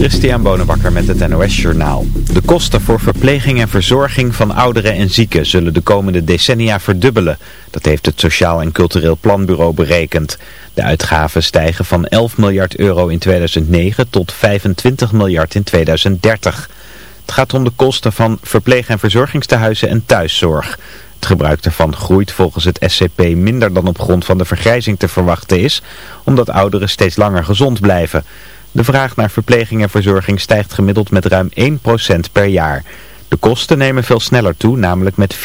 Christian Bonenbakker met het NOS Journaal. De kosten voor verpleging en verzorging van ouderen en zieken zullen de komende decennia verdubbelen. Dat heeft het Sociaal en Cultureel Planbureau berekend. De uitgaven stijgen van 11 miljard euro in 2009 tot 25 miljard in 2030. Het gaat om de kosten van verpleeg- en verzorgingstehuizen en thuiszorg. Het gebruik daarvan groeit volgens het SCP minder dan op grond van de vergrijzing te verwachten is, omdat ouderen steeds langer gezond blijven. De vraag naar verpleging en verzorging stijgt gemiddeld met ruim 1% per jaar. De kosten nemen veel sneller toe, namelijk met 4%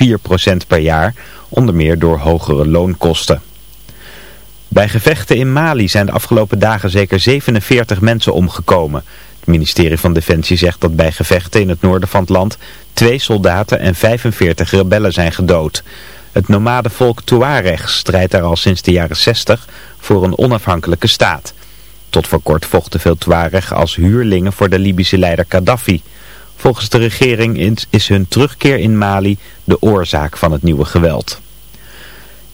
per jaar, onder meer door hogere loonkosten. Bij gevechten in Mali zijn de afgelopen dagen zeker 47 mensen omgekomen. Het ministerie van Defensie zegt dat bij gevechten in het noorden van het land twee soldaten en 45 rebellen zijn gedood. Het nomadenvolk Tuareg strijdt daar al sinds de jaren 60 voor een onafhankelijke staat. Tot voor kort vochten veel Tuareg als huurlingen voor de Libische leider Gaddafi. Volgens de regering is hun terugkeer in Mali de oorzaak van het nieuwe geweld.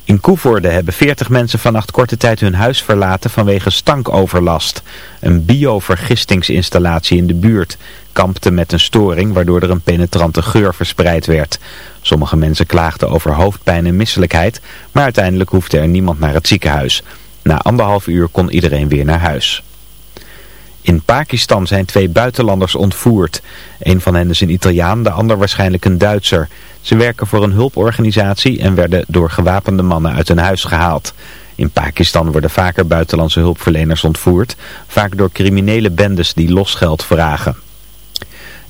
In Koevoorde hebben 40 mensen vannacht korte tijd hun huis verlaten vanwege stankoverlast. Een biovergistingsinstallatie in de buurt kampte met een storing waardoor er een penetrante geur verspreid werd. Sommige mensen klaagden over hoofdpijn en misselijkheid, maar uiteindelijk hoefde er niemand naar het ziekenhuis. Na anderhalf uur kon iedereen weer naar huis. In Pakistan zijn twee buitenlanders ontvoerd. Een van hen is een Italiaan, de ander waarschijnlijk een Duitser. Ze werken voor een hulporganisatie en werden door gewapende mannen uit hun huis gehaald. In Pakistan worden vaker buitenlandse hulpverleners ontvoerd, vaak door criminele bendes die losgeld vragen.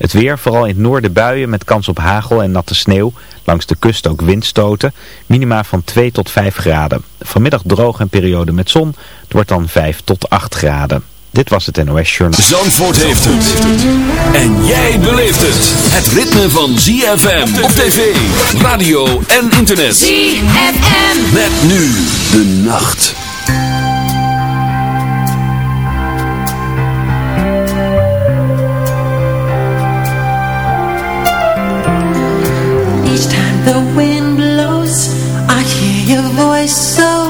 Het weer, vooral in het noorden buien met kans op hagel en natte sneeuw. Langs de kust ook windstoten. Minima van 2 tot 5 graden. Vanmiddag droog en periode met zon. Het wordt dan 5 tot 8 graden. Dit was het NOS Journal. Zandvoort heeft het. En jij beleeft het. Het ritme van ZFM op tv, radio en internet. ZFM. Met nu de nacht. The wind blows. I hear your voice so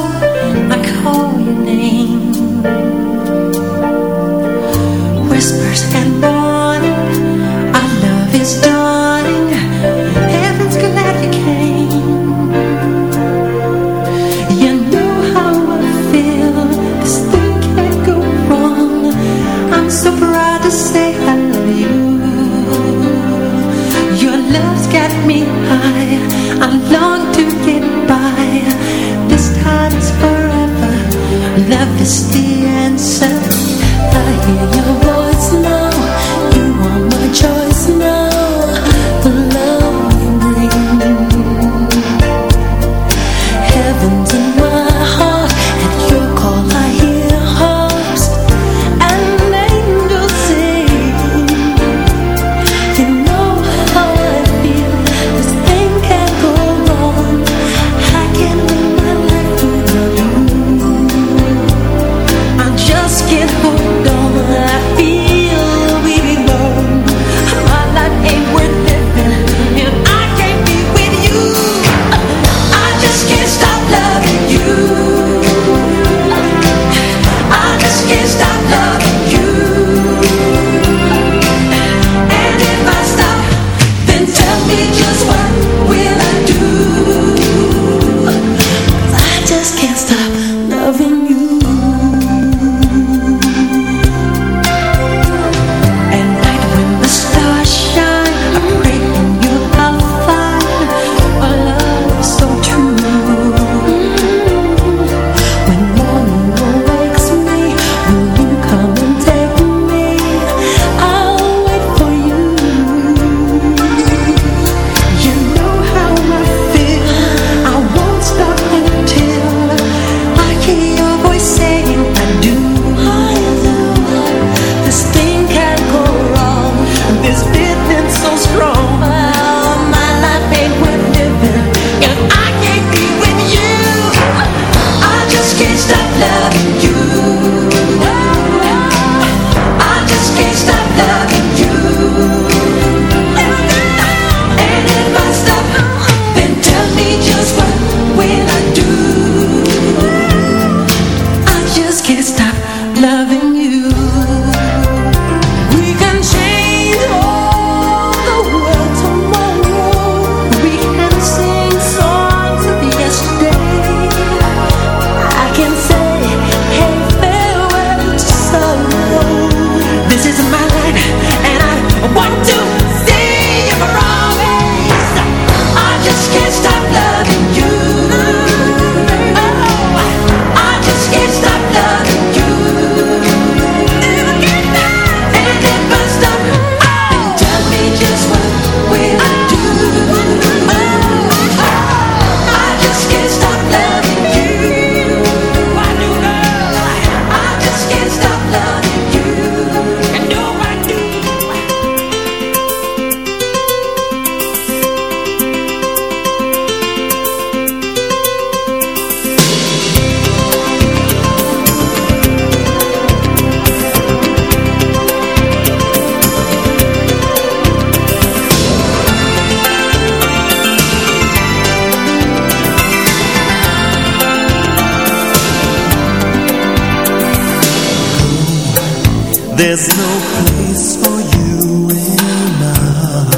There's no place for you in mine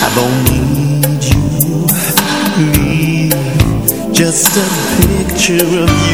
I don't need you, me, just a picture of you.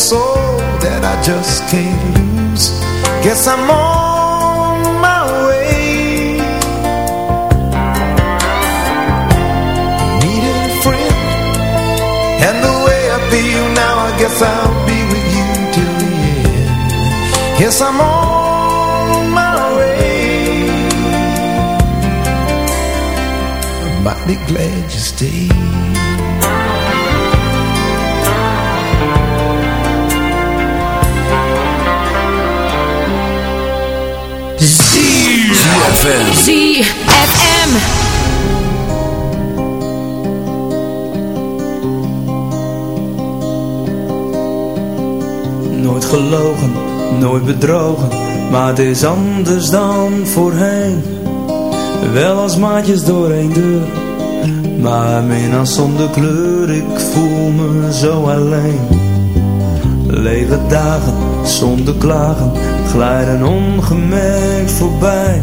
soul that I just can't lose. Guess I'm on my way. Needing a friend. And the way I feel now I guess I'll be with you till the end. Yes, I'm on my way. Might be glad you stayed ZFM. ZFM. Nooit gelogen, nooit bedrogen, maar het is anders dan voorheen. Wel als maatjes door een deur, maar min zonder kleur, ik voel me zo alleen. Lege dagen, zonder klagen glijden ongemerkt voorbij.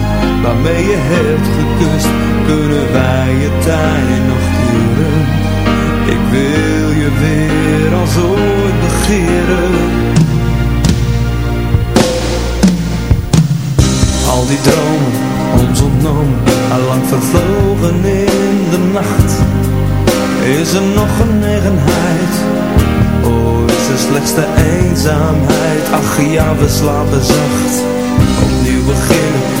waarmee je hebt gekust Kunnen wij je tijd nog keren Ik wil je weer als ooit begeren. Al die dromen, ons ontnomen Allang vervlogen in de nacht. Is er nog genegenheid Oh, is er slechts de eenzaamheid? Ach ja, we slapen zacht. Opnieuw beginnen,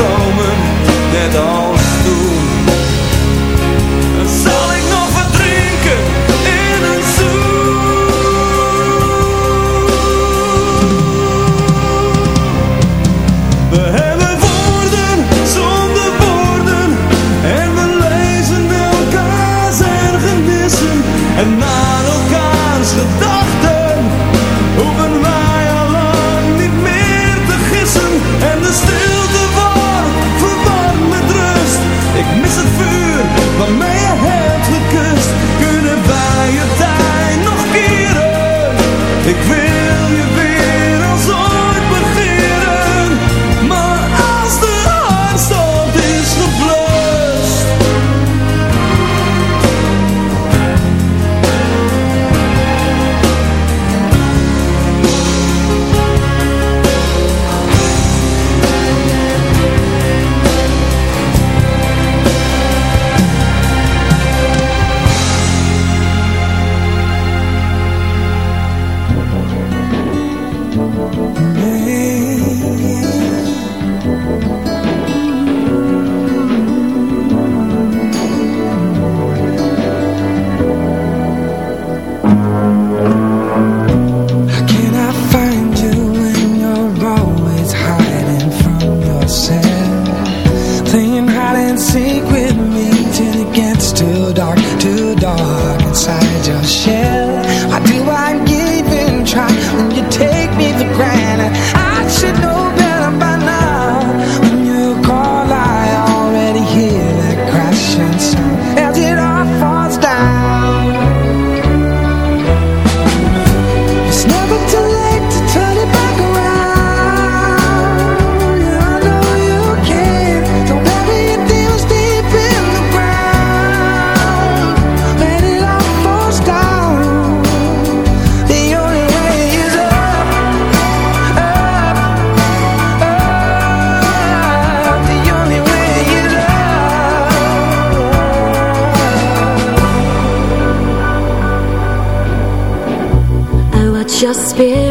your spirit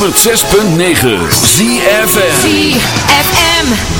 106.9 ZFM ZFM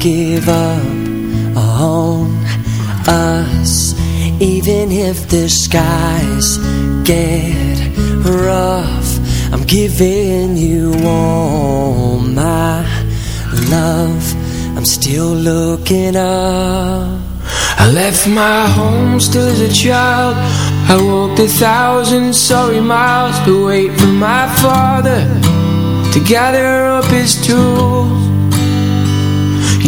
give up on us Even if the skies get rough. I'm giving you all my love. I'm still looking up. I left my home still as a child. I walked a thousand sorry miles. To wait for my father To gather up his tools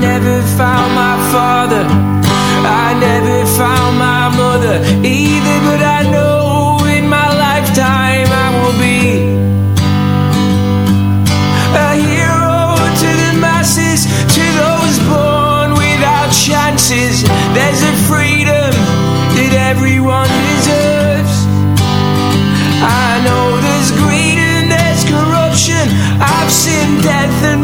never found my father I never found my mother Either But I know in my lifetime I will be a hero to the masses, to those born without chances.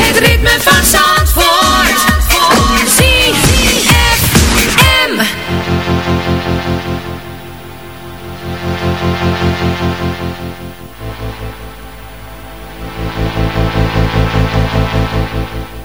Het ritme van Zandvoort. ZFM. I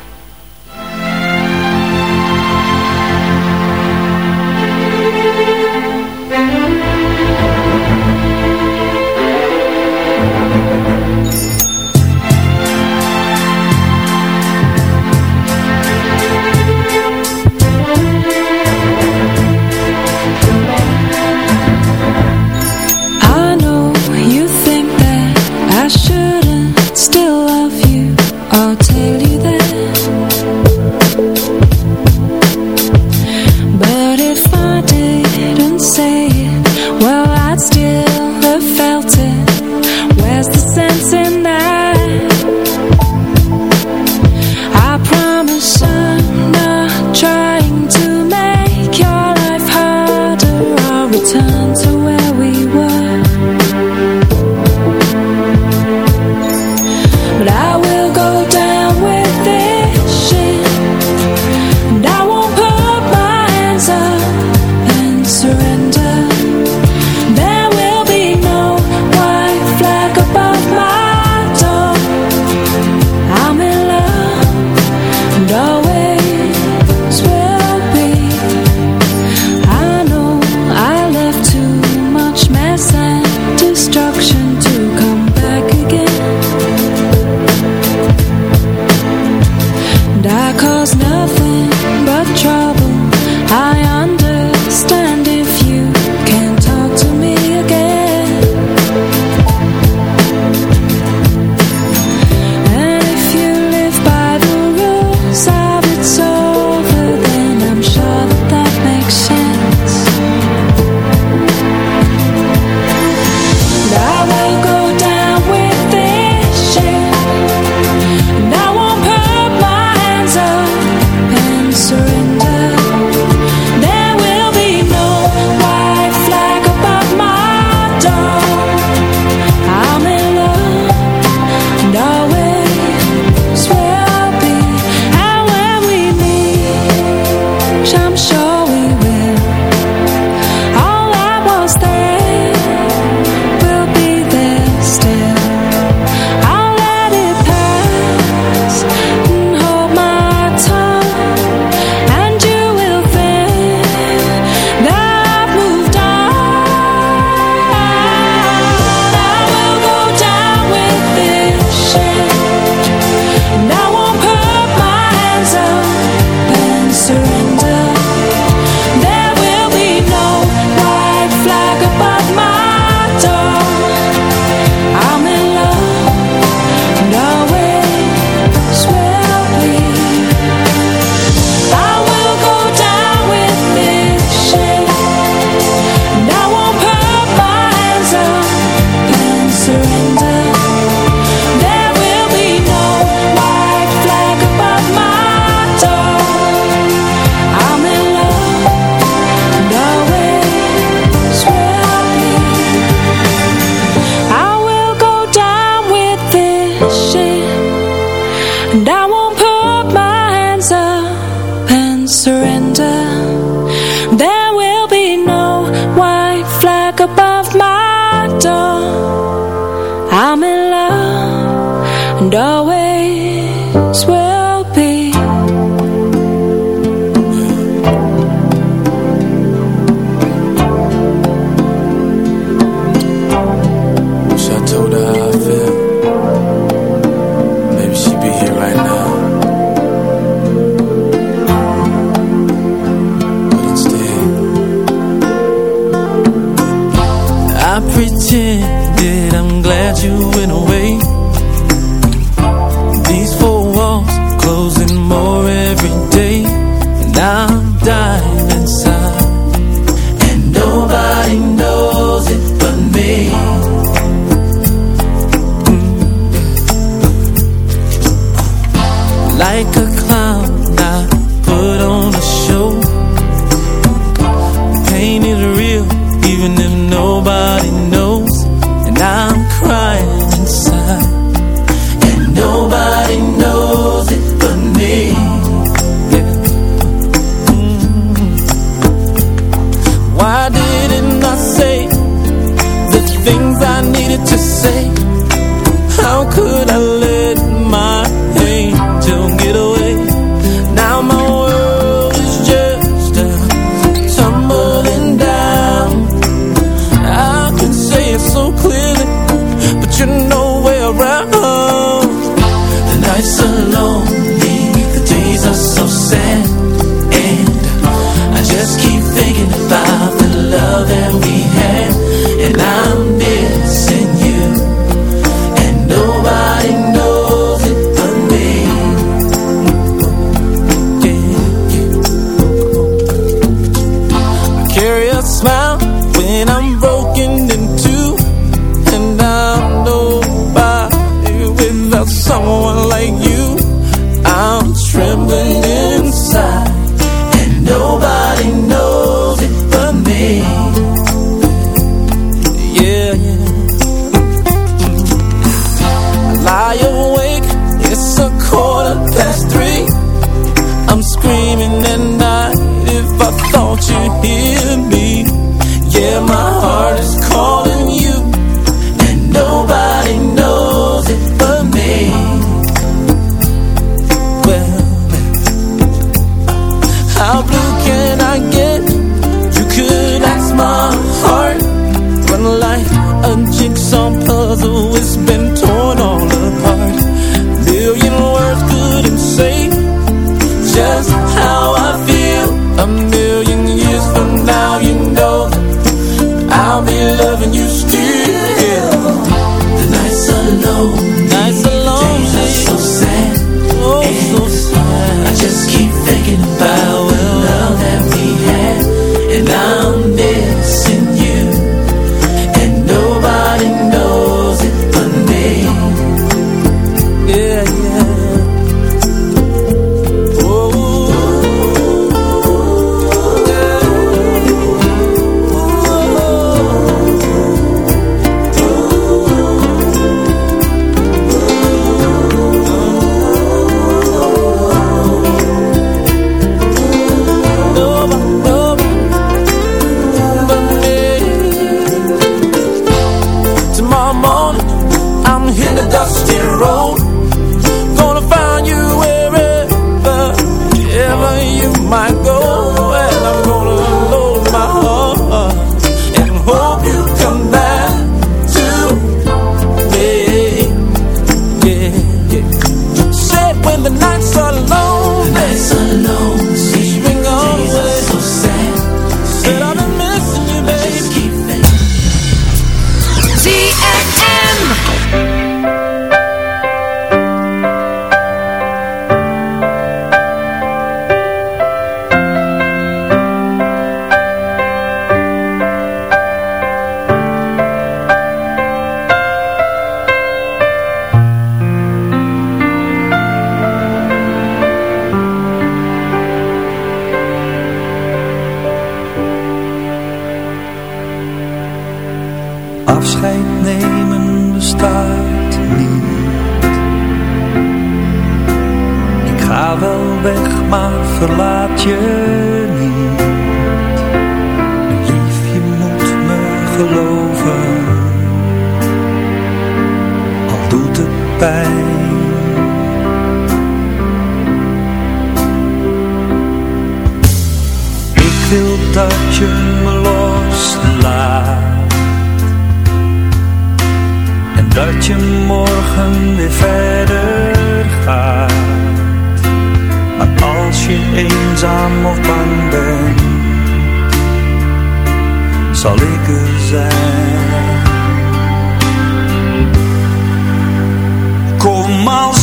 ship And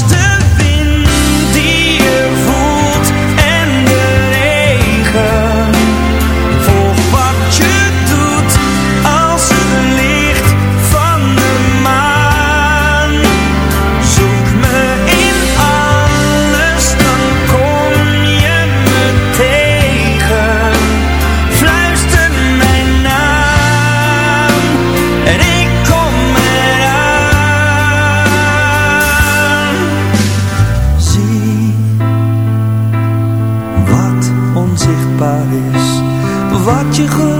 tegen you